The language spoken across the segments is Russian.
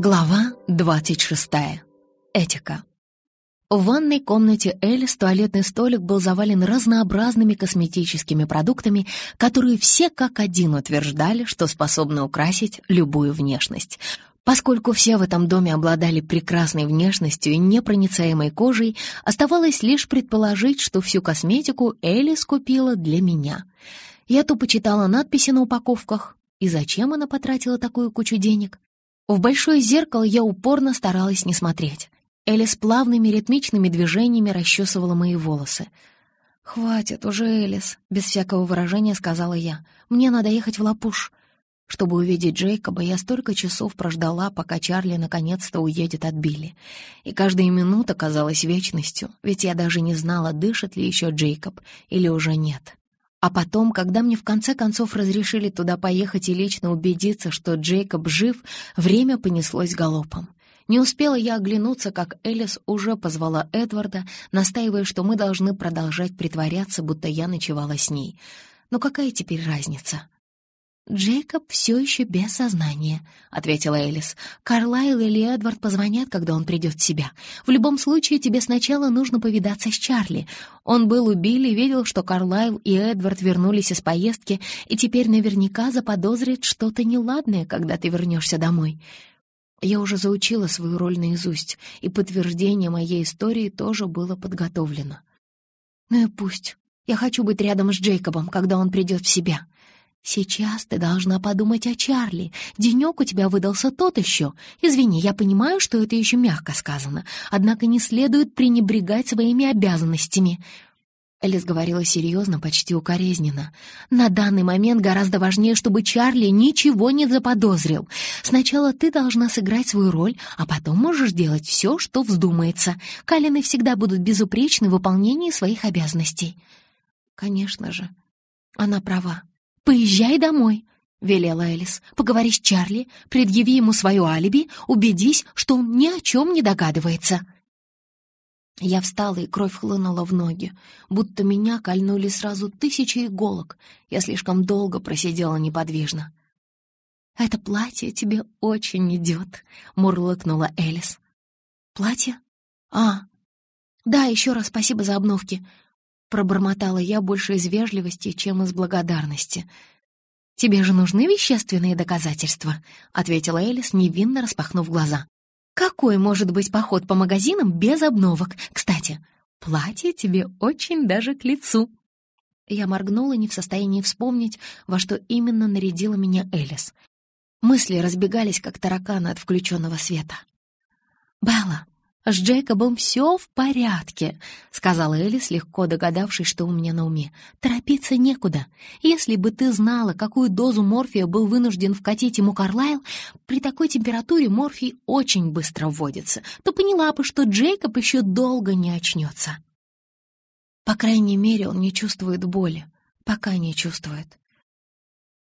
Глава 26. Этика. В ванной комнате Элис туалетный столик был завален разнообразными косметическими продуктами, которые все как один утверждали, что способны украсить любую внешность. Поскольку все в этом доме обладали прекрасной внешностью и непроницаемой кожей, оставалось лишь предположить, что всю косметику Элис купила для меня. Я тупо читала надписи на упаковках. И зачем она потратила такую кучу денег? В большое зеркало я упорно старалась не смотреть. Элис плавными ритмичными движениями расчесывала мои волосы. «Хватит уже, Элис», — без всякого выражения сказала я. «Мне надо ехать в Лапуш». Чтобы увидеть Джейкоба, я столько часов прождала, пока Чарли наконец-то уедет от Билли. И каждая минута казалась вечностью, ведь я даже не знала, дышит ли еще Джейкоб или уже нет. А потом, когда мне в конце концов разрешили туда поехать и лично убедиться, что Джейкоб жив, время понеслось галопом. Не успела я оглянуться, как Элис уже позвала Эдварда, настаивая, что мы должны продолжать притворяться, будто я ночевала с ней. Но какая теперь разница? «Джейкоб все еще без сознания», — ответила Элис. «Карлайл или Эдвард позвонят, когда он придет в себя. В любом случае, тебе сначала нужно повидаться с Чарли. Он был у Билли, видел, что Карлайл и Эдвард вернулись из поездки, и теперь наверняка заподозрит что-то неладное, когда ты вернешься домой». Я уже заучила свою роль наизусть, и подтверждение моей истории тоже было подготовлено. «Ну и пусть. Я хочу быть рядом с Джейкобом, когда он придет в себя». «Сейчас ты должна подумать о Чарли. Денек у тебя выдался тот еще. Извини, я понимаю, что это еще мягко сказано, однако не следует пренебрегать своими обязанностями». Элис говорила серьезно, почти укоризненно. «На данный момент гораздо важнее, чтобы Чарли ничего не заподозрил. Сначала ты должна сыграть свою роль, а потом можешь делать все, что вздумается. Калины всегда будут безупречны в выполнении своих обязанностей». «Конечно же, она права. «Поезжай домой», — велела Элис. «Поговори с Чарли, предъяви ему свое алиби, убедись, что он ни о чем не догадывается». Я встала, и кровь хлынула в ноги, будто меня кольнули сразу тысячи иголок. Я слишком долго просидела неподвижно. «Это платье тебе очень идет», — мурлыкнула Элис. «Платье? А, да, еще раз спасибо за обновки. Пробормотала я больше из вежливости, чем из благодарности. «Тебе же нужны вещественные доказательства», — ответила Элис, невинно распахнув глаза. «Какой может быть поход по магазинам без обновок? Кстати, платье тебе очень даже к лицу». Я моргнула, не в состоянии вспомнить, во что именно нарядила меня Элис. Мысли разбегались, как тараканы от включенного света. «Белла, «С Джейкобом все в порядке», — сказала Элис, легко догадавшись, что у меня на уме. «Торопиться некуда. Если бы ты знала, какую дозу морфия был вынужден вкатить ему Карлайл, при такой температуре морфий очень быстро вводится, то поняла бы, что Джейкоб еще долго не очнется». По крайней мере, он не чувствует боли. Пока не чувствует.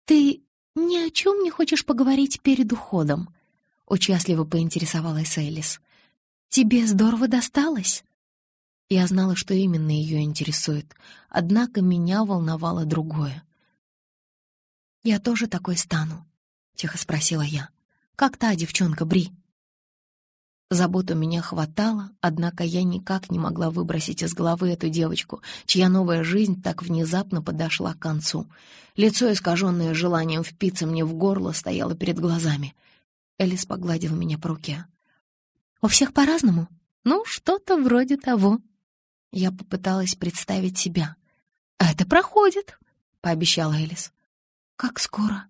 «Ты ни о чем не хочешь поговорить перед уходом?» — участливо поинтересовалась Элис. «Тебе здорово досталось?» Я знала, что именно ее интересует, однако меня волновало другое. «Я тоже такой стану?» — тихо спросила я. «Как та девчонка Бри?» Забот у меня хватало, однако я никак не могла выбросить из головы эту девочку, чья новая жизнь так внезапно подошла к концу. Лицо, искаженное желанием впиться мне в горло, стояло перед глазами. Элис погладила меня по руке. У всех по-разному. Ну, что-то вроде того. Я попыталась представить себя. «Это проходит», — пообещала Элис. «Как скоро?»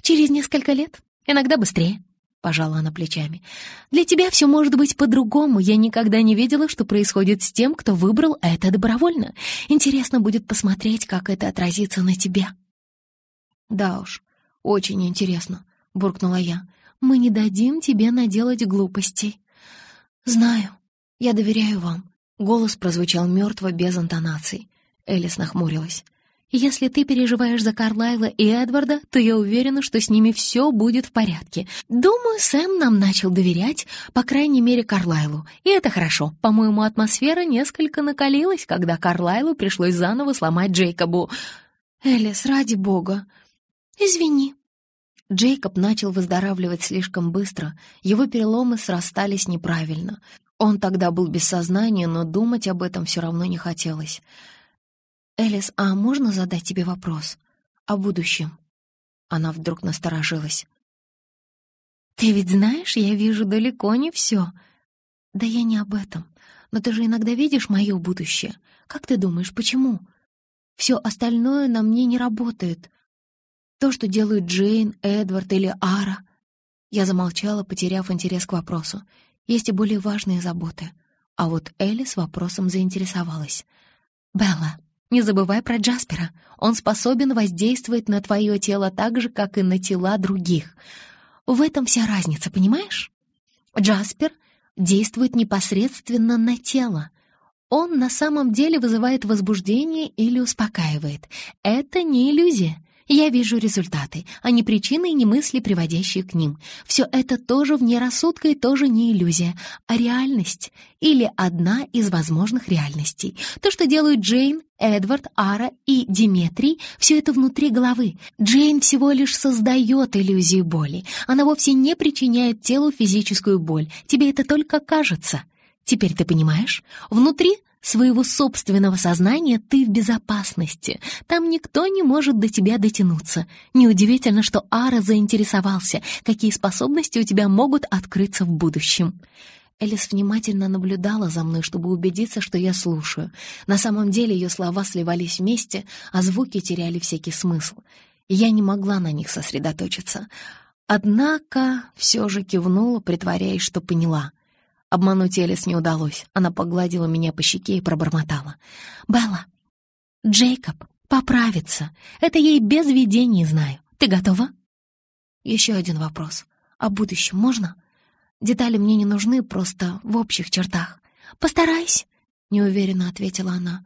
«Через несколько лет. Иногда быстрее», — пожала она плечами. «Для тебя все может быть по-другому. Я никогда не видела, что происходит с тем, кто выбрал это добровольно. Интересно будет посмотреть, как это отразится на тебя». «Да уж, очень интересно», — буркнула я мы не дадим тебе наделать глупостей». «Знаю. Я доверяю вам». Голос прозвучал мертво, без интонаций. Элис нахмурилась. «Если ты переживаешь за Карлайла и Эдварда, то я уверена, что с ними все будет в порядке. Думаю, Сэм нам начал доверять, по крайней мере, Карлайлу. И это хорошо. По-моему, атмосфера несколько накалилась, когда Карлайлу пришлось заново сломать Джейкобу. Элис, ради бога. Извини, Джейкоб начал выздоравливать слишком быстро, его переломы срастались неправильно. Он тогда был без сознания, но думать об этом все равно не хотелось. «Элис, а можно задать тебе вопрос? О будущем?» Она вдруг насторожилась. «Ты ведь знаешь, я вижу далеко не все». «Да я не об этом. Но ты же иногда видишь мое будущее. Как ты думаешь, почему? Все остальное на мне не работает. То, что делают Джейн, Эдвард или Ара». Я замолчала, потеряв интерес к вопросу. Есть и более важные заботы. А вот Элли с вопросом заинтересовалась. «Белла, не забывай про Джаспера. Он способен воздействовать на твое тело так же, как и на тела других. В этом вся разница, понимаешь? Джаспер действует непосредственно на тело. Он на самом деле вызывает возбуждение или успокаивает. Это не иллюзия. Я вижу результаты, а не причины и не мысли, приводящие к ним. Все это тоже вне рассудка и тоже не иллюзия, а реальность или одна из возможных реальностей. То, что делают Джейн, Эдвард, Ара и Диметрий, все это внутри головы. Джейн всего лишь создает иллюзию боли. Она вовсе не причиняет телу физическую боль. Тебе это только кажется. Теперь ты понимаешь? Внутри своего собственного сознания ты в безопасности. Там никто не может до тебя дотянуться. Неудивительно, что Ара заинтересовался, какие способности у тебя могут открыться в будущем. Элис внимательно наблюдала за мной, чтобы убедиться, что я слушаю. На самом деле ее слова сливались вместе, а звуки теряли всякий смысл. Я не могла на них сосредоточиться. Однако все же кивнула, притворяясь, что поняла. Обмануть Элис не удалось. Она погладила меня по щеке и пробормотала. «Белла, Джейкоб поправится. Это ей без видений знаю. Ты готова?» «Еще один вопрос. О будущем можно?» «Детали мне не нужны, просто в общих чертах». «Постараюсь», — неуверенно ответила она.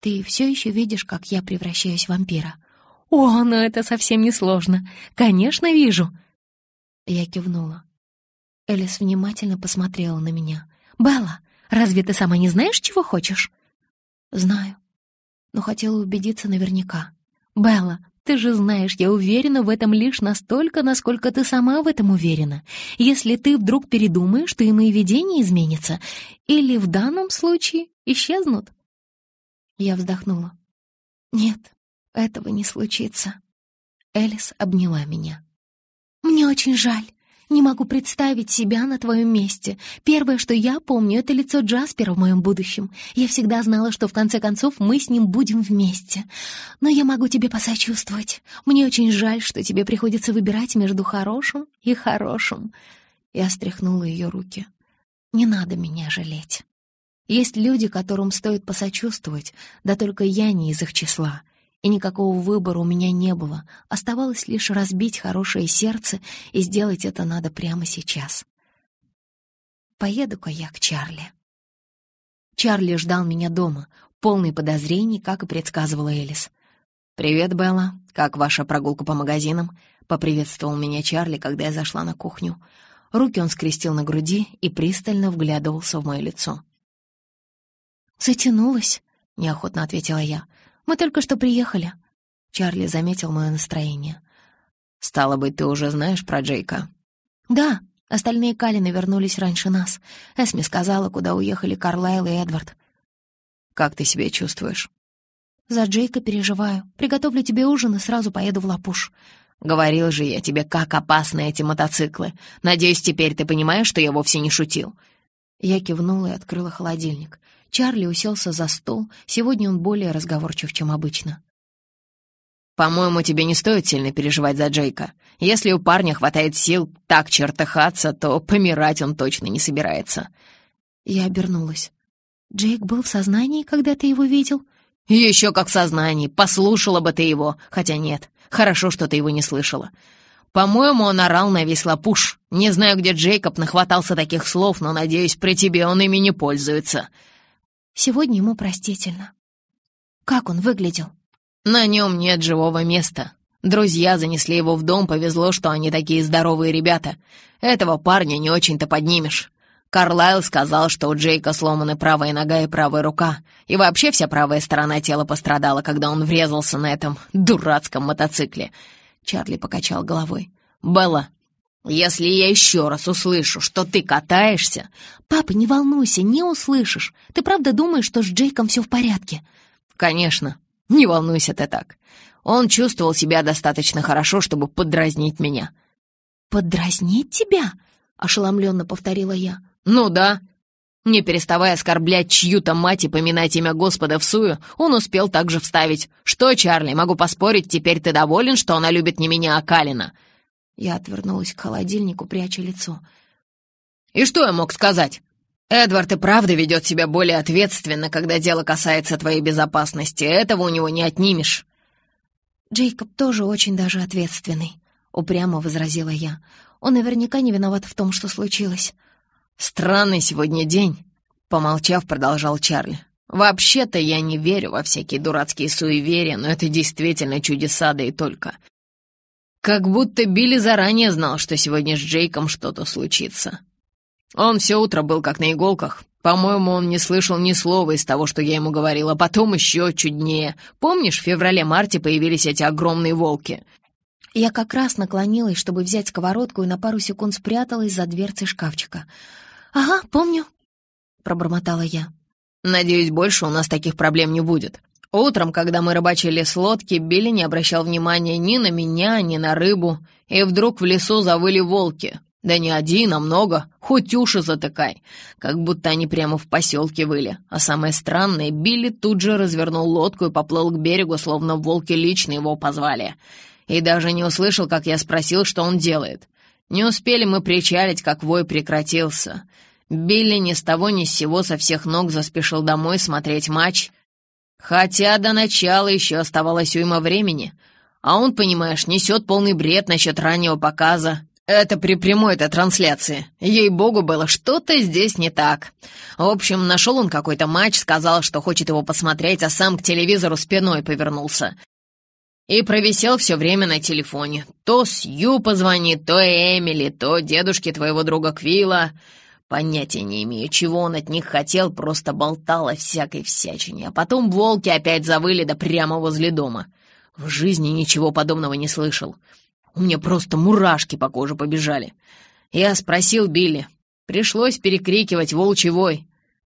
«Ты все еще видишь, как я превращаюсь в вампира?» «О, ну это совсем не сложно. Конечно, вижу». Я кивнула. Элис внимательно посмотрела на меня. «Белла, разве ты сама не знаешь, чего хочешь?» «Знаю, но хотела убедиться наверняка». «Белла, ты же знаешь, я уверена в этом лишь настолько, насколько ты сама в этом уверена. Если ты вдруг передумаешь, то и мои видения изменятся. Или в данном случае исчезнут». Я вздохнула. «Нет, этого не случится». Элис обняла меня. «Мне очень жаль. Не могу представить себя на твоем месте. Первое, что я помню, это лицо Джаспера в моем будущем. Я всегда знала, что в конце концов мы с ним будем вместе. Но я могу тебе посочувствовать. Мне очень жаль, что тебе приходится выбирать между хорошим и хорошим». Я стряхнула ее руки. «Не надо меня жалеть. Есть люди, которым стоит посочувствовать, да только я не из их числа и никакого выбора у меня не было. Оставалось лишь разбить хорошее сердце, и сделать это надо прямо сейчас. Поеду-ка я к Чарли. Чарли ждал меня дома, полный подозрений, как и предсказывала Элис. «Привет, Белла. Как ваша прогулка по магазинам?» — поприветствовал меня Чарли, когда я зашла на кухню. Руки он скрестил на груди и пристально вглядывался в мое лицо. «Затянулась», — неохотно ответила я. Мы только что приехали». Чарли заметил мое настроение. «Стало быть, ты уже знаешь про Джейка?» «Да, остальные Калины вернулись раньше нас. Эсми сказала, куда уехали Карлайл и Эдвард». «Как ты себя чувствуешь?» «За Джейка переживаю. Приготовлю тебе ужин и сразу поеду в Лапуш». «Говорил же я тебе, как опасны эти мотоциклы. Надеюсь, теперь ты понимаешь, что я вовсе не шутил». Я кивнула и открыла холодильник. Чарли уселся за стол. Сегодня он более разговорчив, чем обычно. «По-моему, тебе не стоит сильно переживать за Джейка. Если у парня хватает сил так чертыхаться, то помирать он точно не собирается». Я обернулась. «Джейк был в сознании, когда ты его видел?» «Еще как в сознании. Послушала бы ты его. Хотя нет, хорошо, что ты его не слышала. По-моему, он орал на весь лапуш. Не знаю, где Джейкоб нахватался таких слов, но, надеюсь, при тебе он ими не пользуется». Сегодня ему простительно. Как он выглядел? На нем нет живого места. Друзья занесли его в дом, повезло, что они такие здоровые ребята. Этого парня не очень-то поднимешь. Карлайл сказал, что у Джейка сломаны правая нога и правая рука, и вообще вся правая сторона тела пострадала, когда он врезался на этом дурацком мотоцикле. Чарли покачал головой. «Белла, если я еще раз услышу, что ты катаешься...» «Папа, не волнуйся, не услышишь. Ты правда думаешь, что с Джейком все в порядке?» «Конечно. Не волнуйся ты так. Он чувствовал себя достаточно хорошо, чтобы подразнить меня». «Подразнить тебя?» — ошеломленно повторила я. «Ну да. Не переставая оскорблять чью-то мать и поминать имя Господа в сую, он успел также вставить. «Что, Чарли, могу поспорить, теперь ты доволен, что она любит не меня, а Калина?» Я отвернулась к холодильнику, пряча лицо. «И что я мог сказать? Эдвард и правда ведет себя более ответственно, когда дело касается твоей безопасности. Этого у него не отнимешь». «Джейкоб тоже очень даже ответственный», — упрямо возразила я. «Он наверняка не виноват в том, что случилось». «Странный сегодня день», — помолчав, продолжал Чарли. «Вообще-то я не верю во всякие дурацкие суеверия, но это действительно чудеса, да и только. Как будто Билли заранее знал, что сегодня с Джейком что-то случится. Он все утро был как на иголках. По-моему, он не слышал ни слова из того, что я ему говорила. Потом еще чуднее. Помнишь, в феврале-марте появились эти огромные волки? Я как раз наклонилась, чтобы взять сковородку, и на пару секунд спряталась за дверцей шкафчика. «Ага, помню», — пробормотала я. «Надеюсь, больше у нас таких проблем не будет. Утром, когда мы рыбачили с лодки, Билли не обращал внимания ни на меня, ни на рыбу, и вдруг в лесу завыли волки. Да не один, а много, хоть уши затыкай, как будто они прямо в поселке выли. А самое странное, Билли тут же развернул лодку и поплыл к берегу, словно волки лично его позвали. И даже не услышал, как я спросил, что он делает. Не успели мы причалить, как вой прекратился. Билли ни с того ни с сего со всех ног заспешил домой смотреть матч — Хотя до начала еще оставалось уйма времени. А он, понимаешь, несет полный бред насчет раннего показа. Это при прямой-то трансляции. Ей-богу, было что-то здесь не так. В общем, нашел он какой-то матч, сказал, что хочет его посмотреть, а сам к телевизору спиной повернулся. И провисел все время на телефоне. То Сью позвонит, то Эмили, то дедушке твоего друга Квилла. Понятия не имею, чего он от них хотел, просто болтал о всякой всячине. А потом волки опять завыли да прямо возле дома. В жизни ничего подобного не слышал. У меня просто мурашки по коже побежали. Я спросил Билли. Пришлось перекрикивать волчий вой.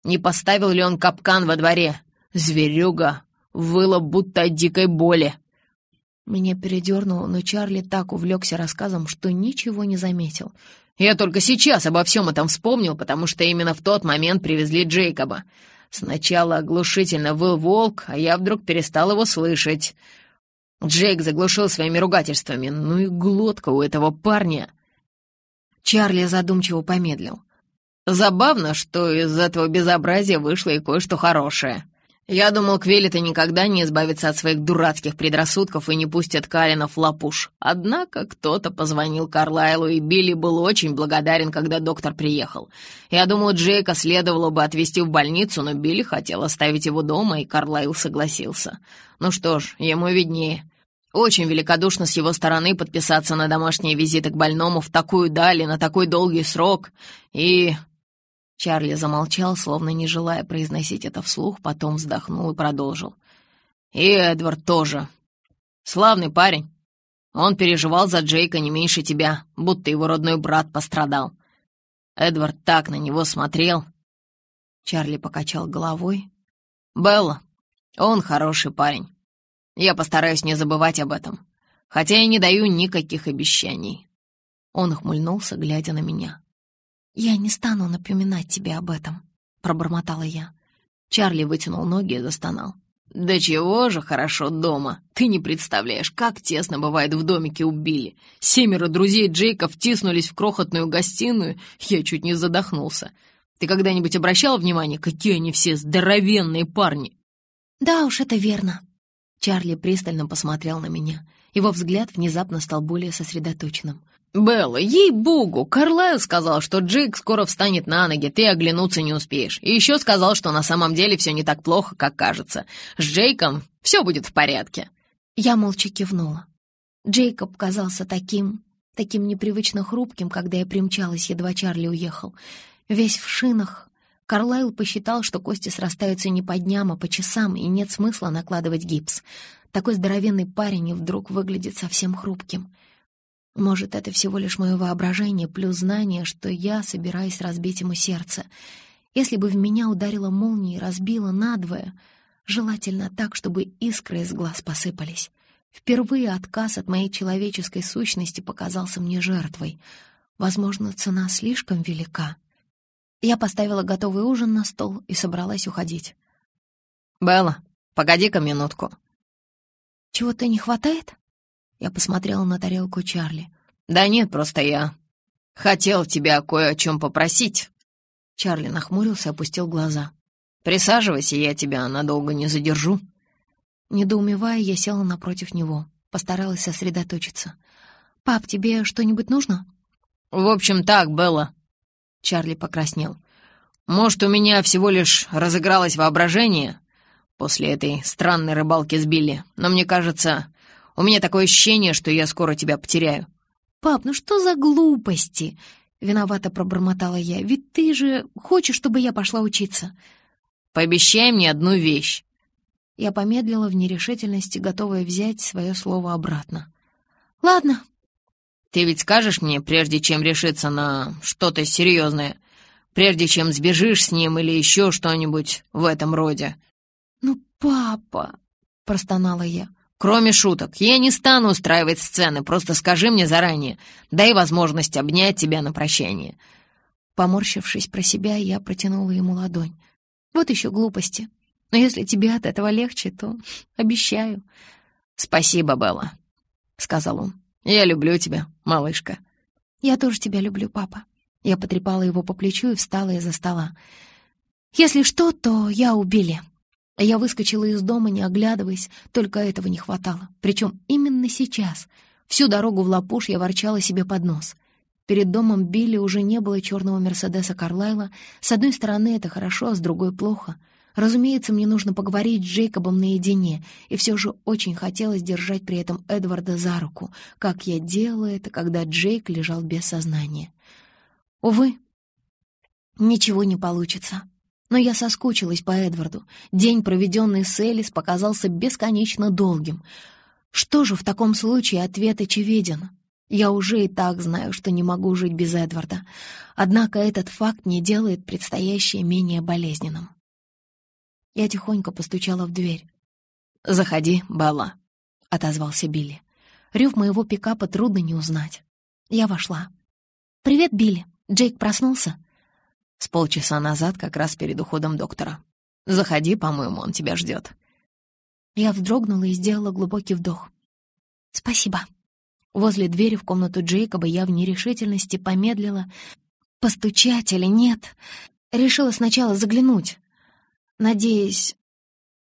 Не поставил ли он капкан во дворе? Зверюга выла будто от дикой боли. Меня передернуло, но Чарли так увлекся рассказом, что ничего не заметил — я только сейчас обо всем этом вспомнил, потому что именно в тот момент привезли Джейкоба. Сначала оглушительно выл волк, а я вдруг перестал его слышать. Джейк заглушил своими ругательствами. Ну и глотка у этого парня. Чарли задумчиво помедлил. Забавно, что из этого безобразия вышло и кое-что хорошее. Я думал, Квелли-то никогда не избавится от своих дурацких предрассудков и не Калина в лапуш. Однако кто-то позвонил Карлайлу, и Билли был очень благодарен, когда доктор приехал. Я думал, Джейка следовало бы отвезти в больницу, но Билли хотел оставить его дома, и Карлайл согласился. Ну что ж, ему виднее. Очень великодушно с его стороны подписаться на домашние визиты к больному в такую даль и на такой долгий срок. И Чарли замолчал, словно не желая произносить это вслух, потом вздохнул и продолжил. «И Эдвард тоже. Славный парень. Он переживал за Джейка не меньше тебя, будто его родной брат пострадал. Эдвард так на него смотрел». Чарли покачал головой. «Белла, он хороший парень. Я постараюсь не забывать об этом, хотя я не даю никаких обещаний». Он ухмыльнулся, глядя на меня. «Я не стану напоминать тебе об этом», — пробормотала я. Чарли вытянул ноги и застонал. «Да чего же хорошо дома! Ты не представляешь, как тесно бывает в домике у Билли. Семеро друзей Джейка втиснулись в крохотную гостиную, я чуть не задохнулся. Ты когда-нибудь обращал внимание, какие они все здоровенные парни?» «Да уж, это верно». Чарли пристально посмотрел на меня. Его взгляд внезапно стал более сосредоточенным. «Белла, ей-богу, Карлайл сказал, что Джейк скоро встанет на ноги, ты оглянуться не успеешь. И еще сказал, что на самом деле все не так плохо, как кажется. С Джейком все будет в порядке». Я молча кивнула. Джейкоб казался таким, таким непривычно хрупким, когда я примчалась, едва Чарли уехал. Весь в шинах, Карлайл посчитал, что кости срастаются не по дням, а по часам, и нет смысла накладывать гипс. Такой здоровенный парень и вдруг выглядит совсем хрупким. Может, это всего лишь мое воображение, плюс знание, что я собираюсь разбить ему сердце. Если бы в меня ударила молния и разбила надвое, желательно так, чтобы искры из глаз посыпались. Впервые отказ от моей человеческой сущности показался мне жертвой. Возможно, цена слишком велика. Я поставила готовый ужин на стол и собралась уходить. «Белла, погоди-ка минутку». «Чего-то не хватает?» Я посмотрела на тарелку Чарли. «Да нет, просто я хотел тебя кое о чем попросить». Чарли нахмурился, опустил глаза. «Присаживайся, я тебя надолго не задержу». Недоумевая, я села напротив него, постаралась сосредоточиться. «Пап, тебе что-нибудь нужно?» «В общем так, Белла, Чарли покраснел. «Может, у меня всего лишь разыгралось воображение после этой странной рыбалки с Билли, но мне кажется, у меня такое ощущение, что я скоро тебя потеряю». «Пап, ну что за глупости?» — виновато пробормотала я. «Ведь ты же хочешь, чтобы я пошла учиться?» «Пообещай мне одну вещь». Я помедлила в нерешительности, готовая взять свое слово обратно. «Ладно», ты ведь скажешь мне, прежде чем решиться на что-то серьезное, прежде чем сбежишь с ним или еще что-нибудь в этом роде?» «Ну, папа!» — простонала я. «Кроме шуток, я не стану устраивать сцены, просто скажи мне заранее, дай возможность обнять тебя на прощание». Поморщившись про себя, я протянула ему ладонь. «Вот еще глупости. Но если тебе от этого легче, то обещаю». «Спасибо, Белла», — сказал он. «Я люблю тебя, малышка». «Я тоже тебя люблю, папа». Я потрепала его по плечу и встала из-за стола. «Если что, то я убили». Я выскочила из дома, не оглядываясь, только этого не хватало. Причем именно сейчас. Всю дорогу в Лапуш я ворчала себе под нос. Перед домом Билли уже не было черного Мерседеса Карлайла. С одной стороны, это хорошо, а с другой — плохо — Разумеется, мне нужно поговорить с Джейкобом наедине, и все же очень хотелось держать при этом Эдварда за руку, как я делала это, когда Джейк лежал без сознания. Увы, ничего не получится. Но я соскучилась по Эдварду. День, проведенный с Элис, показался бесконечно долгим. Что же в таком случае ответ очевиден? Я уже и так знаю, что не могу жить без Эдварда. Однако этот факт не делает предстоящее менее болезненным. Я тихонько постучала в дверь. «Заходи, Белла», — отозвался Билли. Рев моего пикапа трудно не узнать. Я вошла. «Привет, Билли. Джейк проснулся?» «С полчаса назад, как раз перед уходом доктора. Заходи, по-моему, он тебя ждет». Я вздрогнула и сделала глубокий вдох. «Спасибо». Возле двери в комнату Джейкоба я в нерешительности помедлила. Постучать или нет? Решила сначала заглянуть надеясь...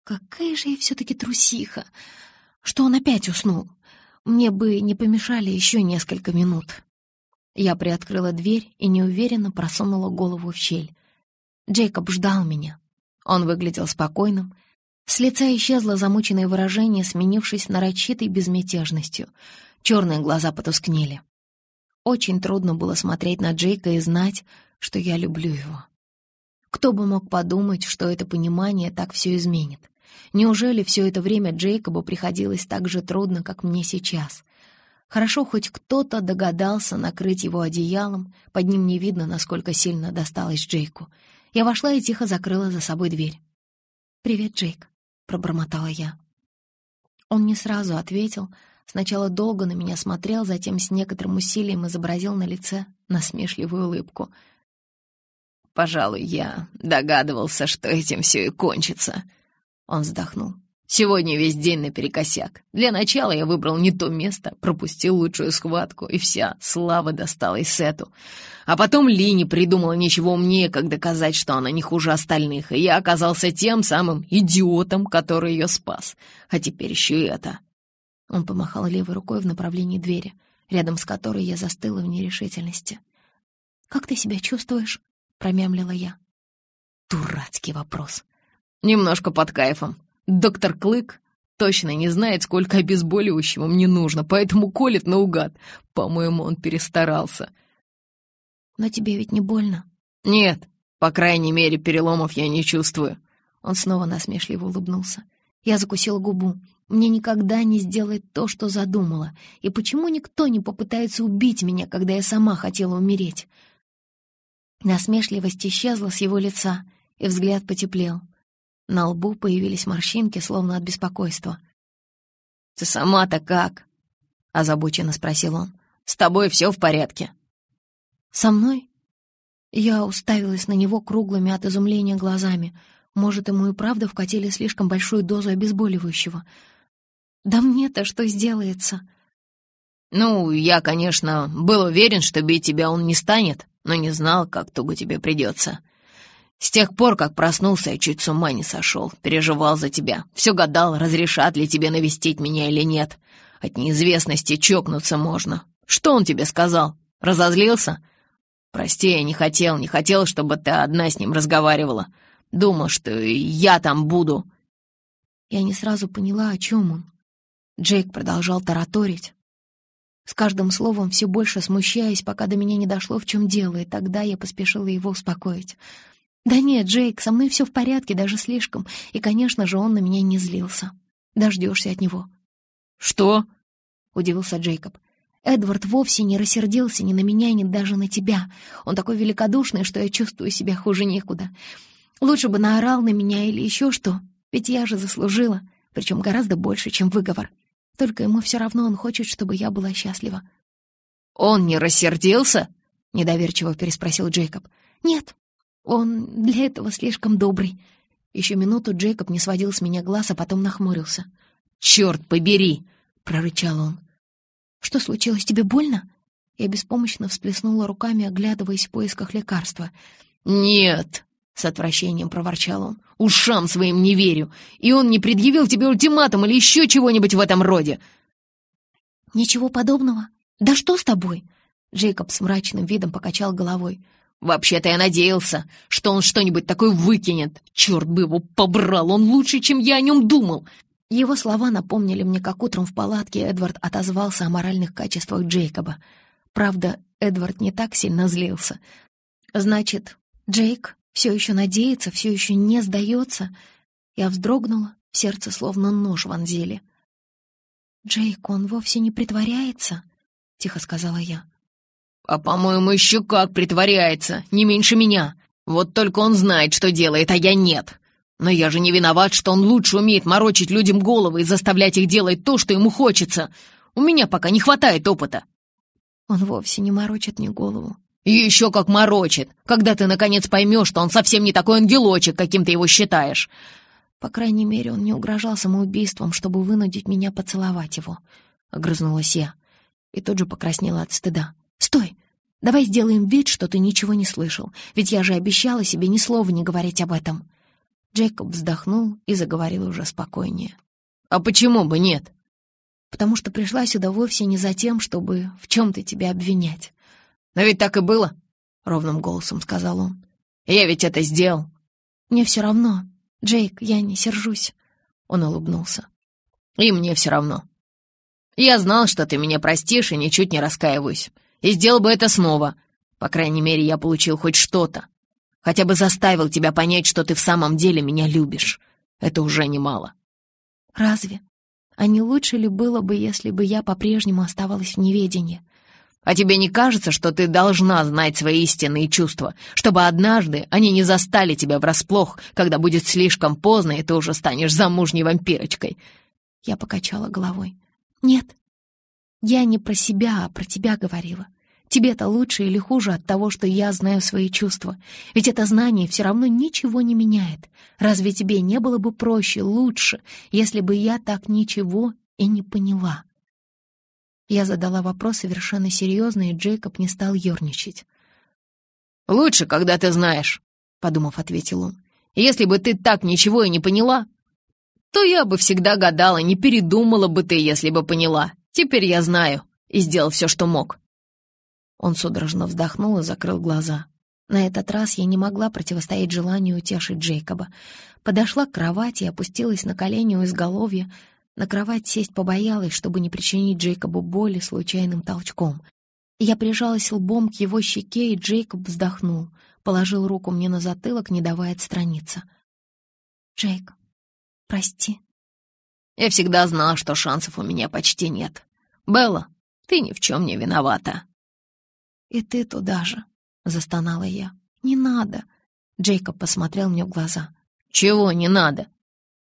Какая же я все-таки трусиха, что он опять уснул. Мне бы не помешали еще несколько минут. Я приоткрыла дверь и неуверенно просунула голову в щель. Джейкоб ждал меня. Он выглядел спокойным. С лица исчезло замученное выражение, сменившись нарочитой безмятежностью. Черные глаза потускнели. Очень трудно было смотреть на Джейка и знать, что я люблю его. Кто бы мог подумать, что это понимание так все изменит? Неужели все это время Джейкобу приходилось так же трудно, как мне сейчас? Хорошо, хоть кто-то догадался накрыть его одеялом, под ним не видно, насколько сильно досталось Джейку. Я вошла и тихо закрыла за собой дверь. «Привет, Джейк», — пробормотала я. Он не сразу ответил, сначала долго на меня смотрел, затем с некоторым усилием изобразил на лице насмешливую улыбку — Пожалуй, я догадывался, что этим все и кончится. Он вздохнул. Сегодня весь день наперекосяк. Для начала я выбрал не то место, пропустил лучшую схватку, и вся слава досталась Сету. А потом Ли не придумала ничего умнее, как доказать, что она не хуже остальных, и я оказался тем самым идиотом, который ее спас. А теперь еще и это. Он помахал левой рукой в направлении двери, рядом с которой я застыла в нерешительности. «Как ты себя чувствуешь?» промямлила я. Дурацкий вопрос. Немножко под кайфом. Доктор Клык точно не знает, сколько обезболивающего мне нужно, поэтому колет наугад. По-моему, он перестарался. Но тебе ведь не больно? Нет, По крайней мере, переломов я не чувствую». Он снова насмешливо улыбнулся. Я закусила губу. Мне никогда не сделать то, что задумала. И почему никто не попытается убить меня, когда я сама хотела умереть? Насмешливость исчезла с его лица, и взгляд потеплел. На лбу появились морщинки, словно от беспокойства. «Ты сама-то как?» — озабоченно спросил он. «С тобой все в порядке?» «Со мной?» Я уставилась на него круглыми от изумления глазами. Может, ему и правда вкатили слишком большую дозу обезболивающего. «Да мне-то что сделается?» «Ну, я, конечно, был уверен, что бить тебя он не станет, но не знал, как туго тебе придется. С тех пор, как проснулся, я чуть с ума не сошел, переживал за тебя. Все гадал, разрешат ли тебе навестить меня или нет. От неизвестности чокнуться можно. Что он тебе сказал? Разозлился? Прости, я не хотел, не хотел, чтобы ты одна с ним разговаривала. Думал, что я там буду. Я не сразу поняла, о чем он. Джейк продолжал тараторить, с каждым словом все больше смущаясь, пока до меня не дошло, в чем дело, и тогда я поспешила его успокоить. «Да нет, Джейк, со мной все в порядке, даже слишком, и, конечно же, он на меня не злился. Дождешься от него». «Что?» — удивился Джейкоб. «Эдвард вовсе не рассердился ни на меня, ни даже на тебя. Он такой великодушный, что я чувствую себя хуже некуда. Лучше бы наорал на меня или еще что, ведь я же заслужила, причем гораздо больше, чем выговор». Только ему все равно он хочет, чтобы я была счастлива. «Он не рассердился?» — недоверчиво переспросил Джейкоб. «Нет, он для этого слишком добрый». Еще минуту Джейкоб не сводил с меня глаз, а потом нахмурился. «Черт побери!» — прорычал он. «Что случилось? Тебе больно?» Я беспомощно всплеснула руками, оглядываясь в поисках лекарства. «Нет!» — с отвращением проворчал он. «Ушам своим не верю! И он не предъявил тебе ультиматум или еще чего-нибудь в этом роде!» «Ничего подобного? Да что с тобой?» Джейкоб с мрачным видом покачал головой. «Вообще-то я надеялся, что он что-нибудь такое выкинет. Черт бы его побрал, он лучше, чем я о нем думал!» Его слова напомнили мне, как утром в палатке Эдвард отозвался о моральных качествах Джейкоба. Правда, Эдвард не так сильно злился. Значит, Джейк все еще надеется, все еще не сдается. Я вздрогнула, в сердце словно нож вонзили. «Джейк, он вовсе не притворяется?» — тихо сказала я. «А, по-моему, еще как притворяется, не меньше меня. Вот только он знает, что делает, а я нет. Но я же не виноват, что он лучше умеет морочить людям головы и заставлять их делать то, что ему хочется. У меня пока не хватает опыта». «Он вовсе не морочит мне голову. «Еще как морочит, когда ты наконец поймешь, что он совсем не такой ангелочек, каким ты его считаешь». По крайней мере, он не угрожал самоубийством, чтобы вынудить меня поцеловать его. Огрызнулась я и тут же покраснела от стыда. «Стой! Давай сделаем вид, что ты ничего не слышал, ведь я же обещала себе ни слова не говорить об этом». Джейкоб вздохнул и заговорил уже спокойнее. «А почему бы нет?» «Потому что пришла сюда вовсе не за тем, чтобы в чем-то тебя обвинять. «Но ведь так и было», — ровным голосом сказал он. «Я ведь это сделал». «Мне все равно. Джейк, я не сержусь». Он улыбнулся. «И мне все равно. Я знал, что ты меня простишь, и ничуть не раскаиваюсь. И сделал бы это снова. По крайней мере, я получил хоть что-то. Хотя бы заставил тебя понять, что ты в самом деле меня любишь. Это уже немало». «Разве? А не лучше ли было бы, если бы я по-прежнему оставалась в неведении?» А тебе не кажется, что ты должна знать свои истинные чувства, чтобы однажды они не застали тебя врасплох, когда будет слишком поздно, и ты уже станешь замужней вампирочкой?» Я покачала головой. «Нет, я не про себя, а про тебя говорила. Тебе-то лучше или хуже от того, что я знаю свои чувства. Ведь это знание все равно ничего не меняет. Разве тебе не было бы проще, лучше, если бы я так ничего и не поняла?» Я задала вопрос совершенно серьезно, и Джейкоб не стал ерничать. «Лучше, когда ты знаешь», — подумав, ответил он. «Если бы ты так ничего и не поняла, то я бы всегда гадала, не передумала бы ты, если бы поняла. Теперь я знаю и сделал все, что мог». Он судорожно вздохнул и закрыл глаза. На этот раз я не могла противостоять желанию утешить Джейкоба. Подошла к кровати и опустилась на колени у изголовья, на кровать сесть побоялась, чтобы не причинить Джейкобу боли случайным толчком. Я прижалась лбом к его щеке, и Джейкоб вздохнул. положил руку мне на затылок, не давая отстраниться. «Джейк, прости». «Я всегда знал, что шансов у меня почти нет. Белла, ты ни в чем не виновата». «И ты туда же», — застонала я. «Не надо». Джейкоб посмотрел мне в глаза. «Чего не надо?»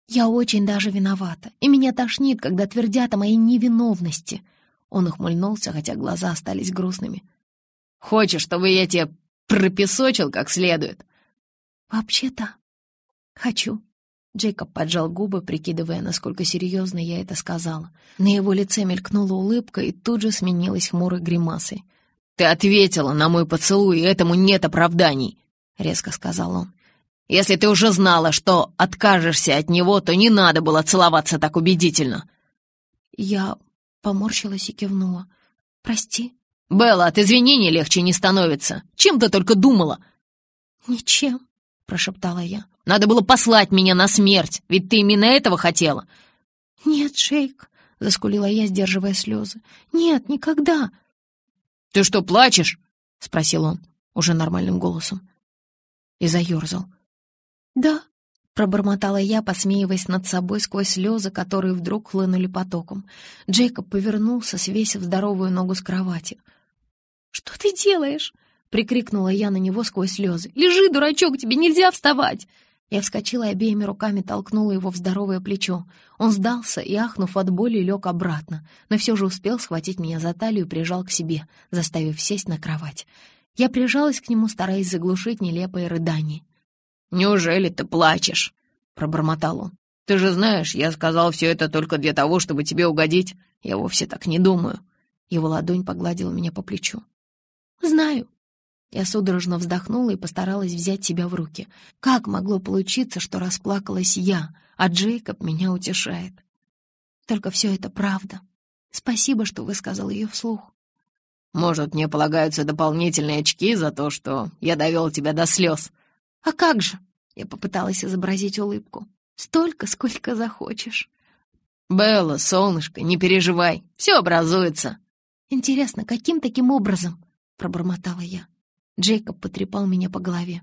«Я очень даже виновата, и меня тошнит, когда твердят о моей невиновности». Он ухмыльнулся, хотя глаза остались грустными. «Хочешь, чтобы я тебе пропесочил как следует?» «Вообще-то хочу». Джейкоб поджал губы, прикидывая, насколько серьезно я это сказала. На его лице мелькнула улыбка и тут же сменилась хмурой гримасой. «Ты ответила на мой поцелуй, и этому нет оправданий», — резко сказал он. «Если ты уже знала, что откажешься от него, то не надо было целоваться так убедительно». Я поморщилась и кивнула. «Прости». «Белла, от извинений легче не становится. Чем ты только думала?» «Ничем», — прошептала я. «Надо было послать меня на смерть, ведь ты именно этого хотела». «Нет, Шейк», — заскулила я, сдерживая слезы. «Нет, никогда». «Ты что, плачешь?» — спросил он уже нормальным голосом. И заерзал. «Да», — пробормотала я, посмеиваясь над собой сквозь слезы, которые вдруг хлынули потоком. Джейкоб повернулся, свесив здоровую ногу с кровати. «Что ты делаешь?» — прикрикнула я на него сквозь слезы. «Лежи, дурачок, тебе нельзя вставать!» Я вскочила и обеими руками толкнула его в здоровое плечо. Он сдался и, ахнув от боли, лег обратно, но все же успел схватить меня за талию и прижал к себе, заставив сесть на кровать. Я прижалась к нему, стараясь заглушить нелепое рыдание. «Неужели ты плачешь?» — пробормотал он. «Ты же знаешь, я сказал все это только для того, чтобы тебе угодить. Я вовсе так не думаю». Его ладонь погладила меня по плечу. «Знаю», я судорожно вздохнула и постаралась взять себя в руки. Как могло получиться, что расплакалась я, а Джейкоб меня утешает? Только все это правда. Спасибо, что высказал ее вслух. «Может, мне полагаются дополнительные очки за то, что я довел тебя до слез?» «А как же?» — я попыталась изобразить улыбку. «Столько, сколько захочешь». «Белла, солнышко, не переживай, все образуется». «Интересно, каким таким образом?» — пробормотала я. Джейкоб потрепал меня по голове.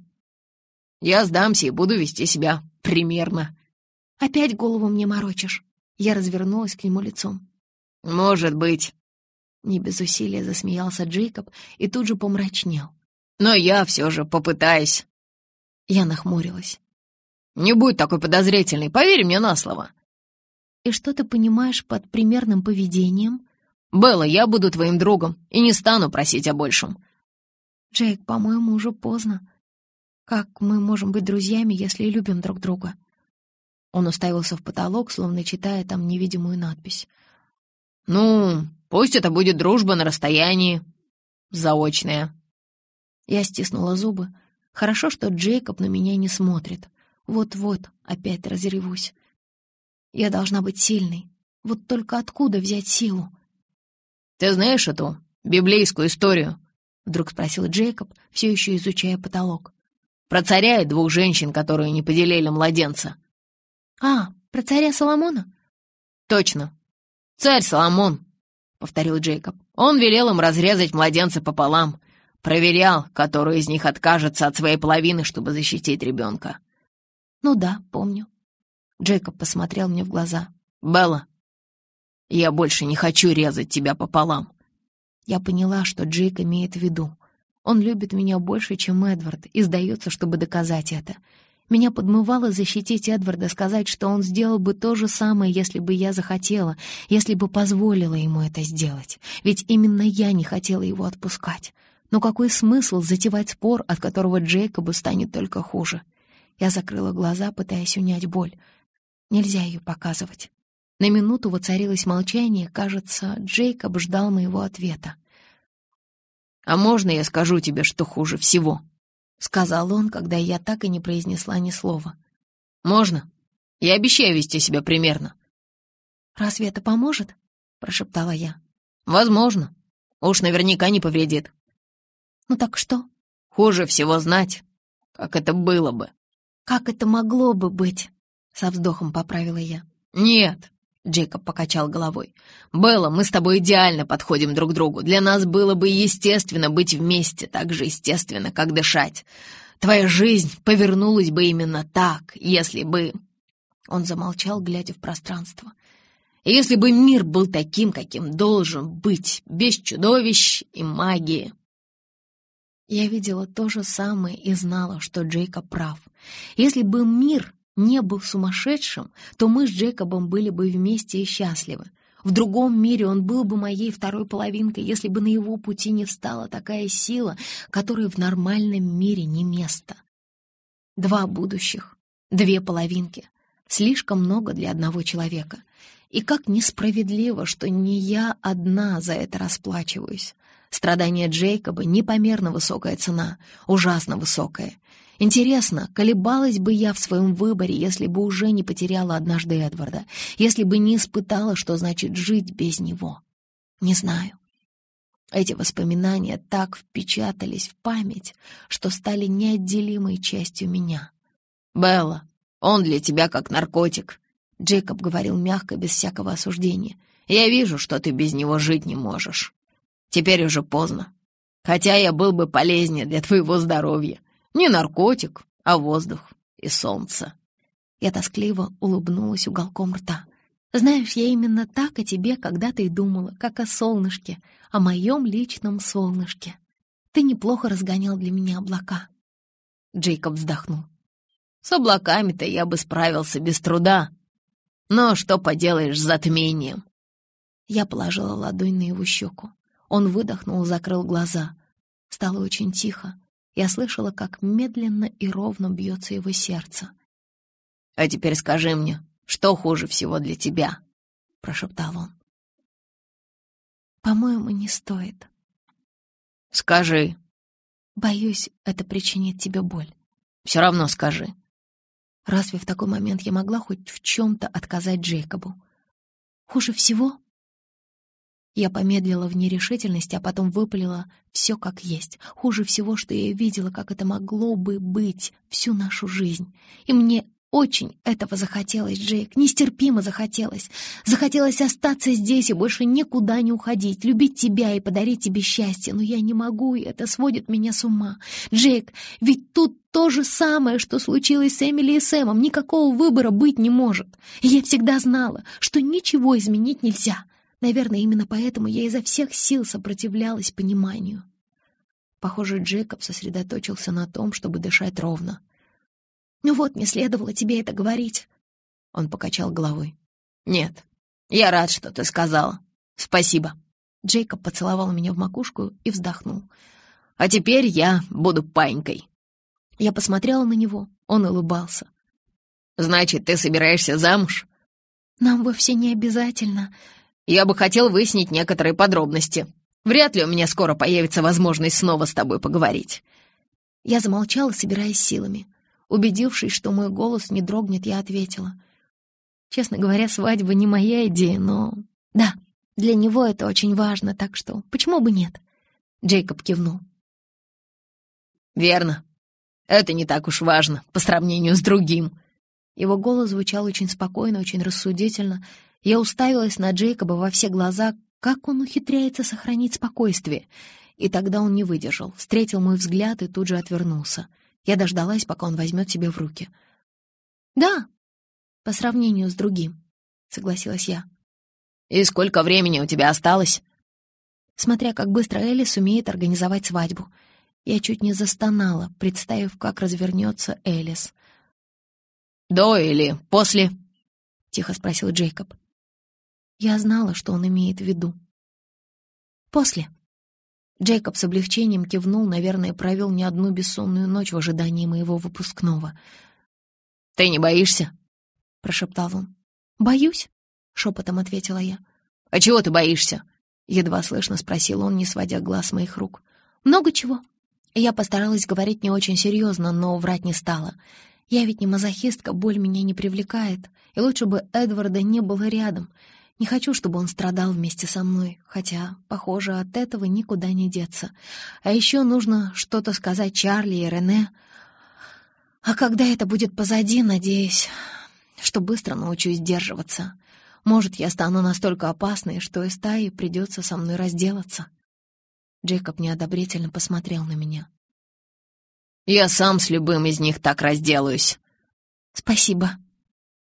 «Я сдамся и буду вести себя примерно». «Опять голову мне морочишь?» Я развернулась к нему лицом. «Может быть». Не без усилия засмеялся Джейкоб и тут же помрачнел. «Но я все же попытаюсь». Я нахмурилась. «Не будь такой подозрительный, поверь мне на слово». «И что ты понимаешь под примерным поведением?» «Белла, я буду твоим другом и не стану просить о большем. «Джейк, по-моему, уже поздно. Как мы можем быть друзьями, если любим друг друга?» Он уставился в потолок, словно читая там невидимую надпись. «Ну, пусть это будет дружба на расстоянии. Заочная». Я стиснула зубы. Хорошо, что Джейкоб на меня не смотрит. Вот-вот опять разревусь. Я должна быть сильной. Вот только откуда взять силу? «Ты знаешь эту библейскую историю?» — вдруг спросил Джейкоб, все еще изучая потолок. «Про царя и двух женщин, которые не поделили младенца». «А, про царя Соломона?» «Точно. Царь Соломон», — повторил Джейкоб. «Он велел им разрезать младенца пополам. Проверял, который из них откажется от своей половины, чтобы защитить ребенка». «Ну да, помню». Джейкоб посмотрел мне в глаза. «Белла, я больше не хочу резать тебя пополам. Я поняла, что Джейк имеет в виду. Он любит меня больше, чем Эдвард, и сдается, чтобы доказать это. Меня подмывало защитить Эдварда, сказать, что он сделал бы то же самое, если бы я захотела, если бы позволила ему это сделать. Ведь именно я не хотела его отпускать. Но какой смысл затевать спор, от которого Джейкобу станет только хуже? Я закрыла глаза, пытаясь унять боль. Нельзя ее показывать. На минуту воцарилось молчание, кажется, Джейкоб ждал моего ответа. «А можно я скажу тебе, что хуже всего?» — сказал он, когда я так и не произнесла ни слова. «Можно? Я обещаю вести себя примерно». «Разве это поможет?» — прошептала я. «Возможно. Уж наверняка не повредит». «Ну так что?» «Хуже всего знать, как это было бы». «Как это могло бы быть?» — со вздохом поправила я. «Нет, Джейкоб покачал головой. «Белла, мы с тобой идеально подходим друг другу. Для нас было бы естественно быть вместе, так же естественно, как дышать. Твоя жизнь повернулась бы именно так, если бы...» Он замолчал, глядя в пространство. «Если бы мир был таким, каким должен быть, без чудовищ и магии». Я видела то же самое и знала, что Джейкоб прав. Если бы мир не был сумасшедшим, то мы с Джейкобом были бы вместе и счастливы. В другом мире он был бы моей второй половинкой, если бы на его пути не встала такая сила, которой в нормальном мире не место. Два будущих, две половинки. Слишком много для одного человека. И как несправедливо, что не я одна за это расплачиваюсь. Страдания Джейкоба — непомерно высокая цена, ужасно высокая. Интересно, колебалась бы я в своем выборе, если бы уже не потеряла однажды Эдварда, если бы не испытала, что значит жить без него? Не знаю. Эти воспоминания так впечатались в память, что стали неотделимой частью меня. «Белла, он для тебя как наркотик», — Джейкоб говорил мягко, без всякого осуждения. «Я вижу, что ты без него жить не можешь. Теперь уже поздно. Хотя я был бы полезнее для твоего здоровья. Не наркотик, а воздух и солнце. Я тоскливо улыбнулась уголком рта. Знаешь, я именно так о тебе когда-то и думала, как о солнышке, о моем личном солнышке. Ты неплохо разгонял для меня облака. Джейкоб вздохнул. С облаками-то я бы справился без труда. Но что поделаешь с затмением? Я положила ладонь на его щеку. Он выдохнул, закрыл глаза. Стало очень тихо. Я слышала, как медленно и ровно бьется его сердце. «А теперь скажи мне, что хуже всего для тебя?» — прошептал он. «По-моему, не стоит». «Скажи». «Боюсь, это причинит тебе боль». «Все равно скажи». Разве в такой момент я могла хоть в чем-то отказать Джейкобу? Хуже всего я помедлила в нерешительности, а потом выпалила все как есть. Хуже всего, что я видела, как это могло бы быть всю нашу жизнь. И мне очень этого захотелось, Джейк, нестерпимо захотелось. Захотелось остаться здесь и больше никуда не уходить, любить тебя и подарить тебе счастье. Но я не могу, и это сводит меня с ума. Джейк, ведь тут то же самое, что случилось с Эмили и Сэмом. Никакого выбора быть не может. И я всегда знала, что ничего изменить нельзя. Наверное, именно поэтому я изо всех сил сопротивлялась пониманию. Похоже, Джейкоб сосредоточился на том, чтобы дышать ровно. «Ну вот, не следовало тебе это говорить». Он покачал головой. «Нет, я рад, что ты сказала. Спасибо». Джейкоб поцеловал меня в макушку и вздохнул. «А теперь я буду панькой». Я посмотрела на него, он улыбался. «Значит, ты собираешься замуж?» «Нам вовсе не обязательно. Я бы хотел выяснить некоторые подробности. Вряд ли у меня скоро появится возможность снова с тобой поговорить». Я замолчала, собираясь силами. Убедившись, что мой голос не дрогнет, я ответила. Честно говоря, свадьба не моя идея, но... Да, для него это очень важно, так что почему бы нет? Джейкоб кивнул. «Верно. Это не так уж важно по сравнению с другим». Его голос звучал очень спокойно, очень рассудительно, я уставилась на Джейкоба во все глаза, как он ухитряется сохранить спокойствие. И тогда он не выдержал, встретил мой взгляд и тут же отвернулся. Я дождалась, пока он возьмет себя в руки. «Да, по сравнению с другим», — согласилась я. «И сколько времени у тебя осталось?» Смотря как быстро Элли сумеет организовать свадьбу. Я чуть не застонала, представив, как развернется Элис. «До или после?» — тихо спросил Джейкоб. Я знала, что он имеет в виду. После. Джейкоб с облегчением кивнул, наверное, провел не одну бессонную ночь в ожидании моего выпускного. «Ты не боишься?» — прошептал он. «Боюсь», — шепотом ответила я. «А чего ты боишься?» — едва слышно спросил он, не сводя глаз с моих рук. «Много чего». Я постаралась говорить не очень серьезно, но врать не стала. Я ведь не мазохистка, боль меня не привлекает, и лучше бы Эдварда не было рядом — не хочу, чтобы он страдал вместе со мной, хотя, похоже, от этого никуда не деться. А еще нужно что-то сказать Чарли и Рене. А когда это будет позади, надеюсь, что быстро научусь сдерживаться. Может, я стану настолько опасной, что из стаи придется со мной разделаться. Джейкоб неодобрительно посмотрел на меня. Я сам с любым из них так разделаюсь». «Спасибо».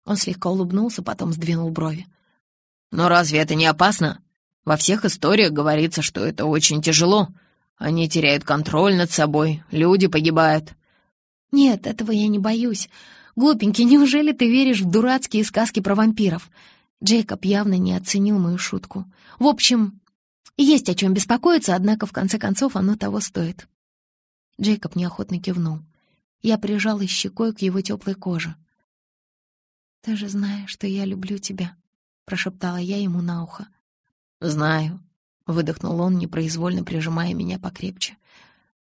Он слегка улыбнулся, потом сдвинул брови. «Но разве это не опасно? Во всех историях говорится, что это очень тяжело. Они теряют контроль над собой, люди погибают». «Нет, этого я не боюсь. Глупенький, неужели ты веришь в дурацкие сказки про вампиров?» Джейкоб явно не оценил мою шутку. «В общем, есть о чем беспокоиться, однако в конце концов оно того стоит». Джейкоб неохотно кивнул. Я прижалась щекой к его теплой коже. «Ты же знаешь, что я люблю тебя», — прошептала я ему на ухо. «Знаю», — выдохнул он, непроизвольно прижимая меня покрепче.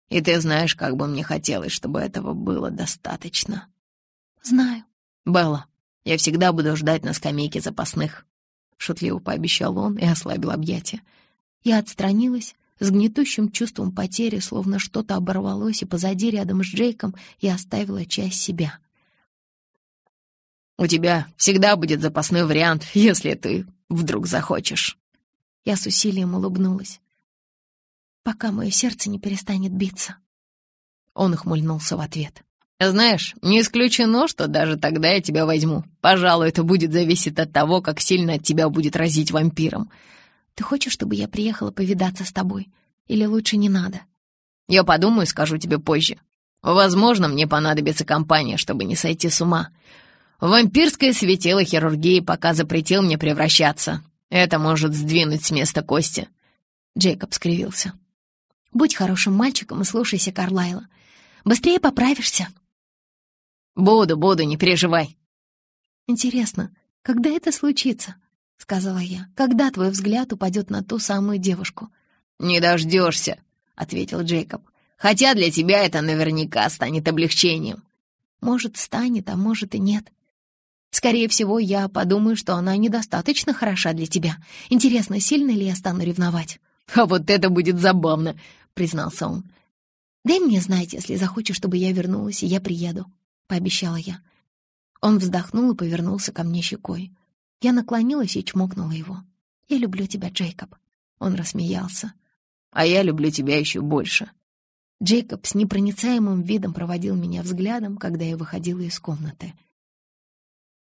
«И ты знаешь, как бы мне хотелось, чтобы этого было достаточно». «Знаю». «Белла, я всегда буду ждать на скамейке запасных», — шутливо пообещал он и ослабил объятия. Я отстранилась, с гнетущим чувством потери, словно что-то оборвалось, и позади, рядом с Джейком, я оставила часть себя. «У тебя всегда будет запасной вариант, если ты вдруг захочешь». Я с усилием улыбнулась. «Пока мое сердце не перестанет биться». Он ухмыльнулся в ответ. «Знаешь, не исключено, что даже тогда я тебя возьму. Пожалуй, это будет зависеть от того, как сильно от тебя будет разить вампиром. Ты хочешь, чтобы я приехала повидаться с тобой? Или лучше не надо?» «Я подумаю и скажу тебе позже. Возможно, мне понадобится компания, чтобы не сойти с ума. Вампирское светило хирургии пока запретил мне превращаться. Это может сдвинуть с места кости». Джейкоб скривился. «Будь хорошим мальчиком и слушайся Карлайла. Быстрее поправишься». «Буду, буду, не переживай». «Интересно, когда это случится?» — сказала я. «Когда твой взгляд упадет на ту самую девушку?» «Не дождешься», — ответил Джейкоб. «Хотя для тебя это наверняка станет облегчением». «Может, станет, а может и нет. Скорее всего, я подумаю, что она недостаточно хороша для тебя. Интересно, сильно ли я стану ревновать?» «А вот это будет забавно», — признался он. «Дай мне знать, если захочешь, чтобы я вернулась, и я приеду», — пообещала я. Он вздохнул и повернулся ко мне щекой. Я наклонилась и чмокнула его. «Я люблю тебя, Джейкоб». Он рассмеялся. «А я люблю тебя еще больше». Джейкоб с непроницаемым видом проводил меня взглядом, когда я выходила из комнаты —